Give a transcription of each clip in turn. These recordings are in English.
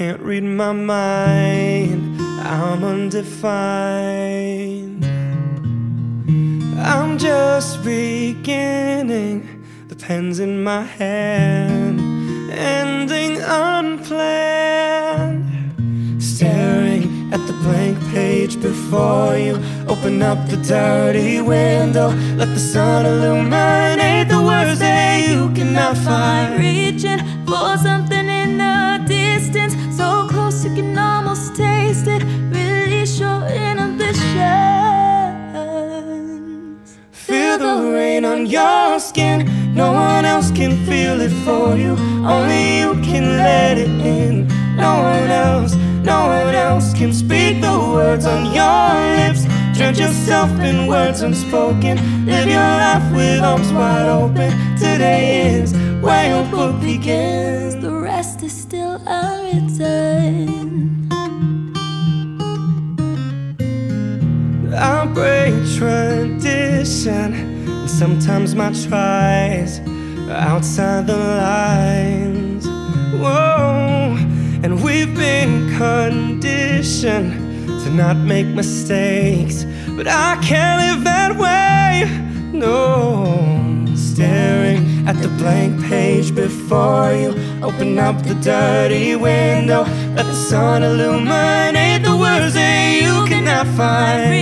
my mind, I'm undefined. I'm just beginning, the pen's in my hand, ending unplanned. Staring at the blank page before you, open up the dirty window, let the sun illuminate the words that you cannot find. Reaching for something on your skin. No one else can feel it for you. Only you can let it in. No one else, no one else can speak the words on your lips. Drench yourself in words unspoken. Live your life with arms wide open. Today is where your book begins. The rest is still unwritten. I break tradition, and sometimes my tries are outside the lines. Whoa, and we've been conditioned to not make mistakes, but I can't live that way. No, staring at the blank page before you. Open up the dirty window, let the sun illuminate the words that you cannot find.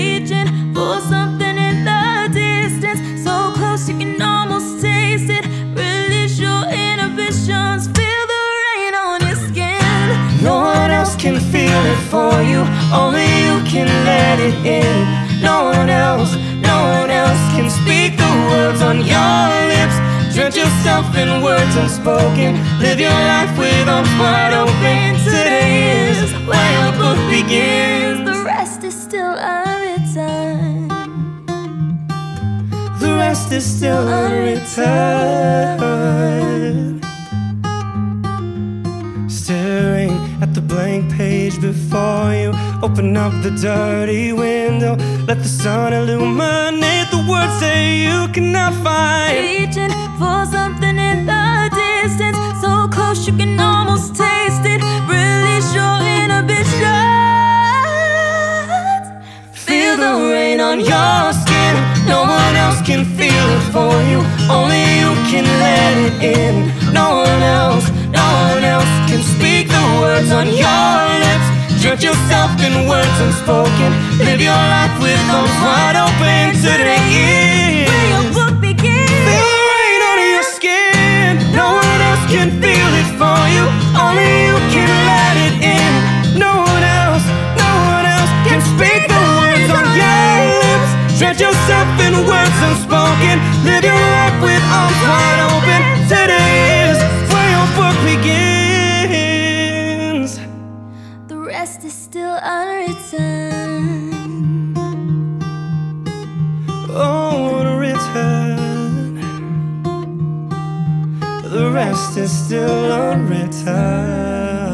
For you, only you can let it in. No one else, no one else can speak the words on your lips. Drench yourself in words unspoken. Live your life with arms wide open. Today is where your book begins. The rest is still unwritten. The rest is still unwritten. Page before you. Open up the dirty window. Let the sun illuminate the words that you cannot find. Reaching for something in the distance, so close you can almost taste it. Release your inhibitions. Feel the rain on your skin. No one else can feel it for you. Only you can let it in. Words unspoken. Live your life with arms wide open. Today is Where your book begins. Feel the rain on your skin. No one else can feel it for you. Only you can let it in. No one else, no one else can speak the words on your lips. Drench yourself in words unspoken. Live your life with arms wide is still unwritten.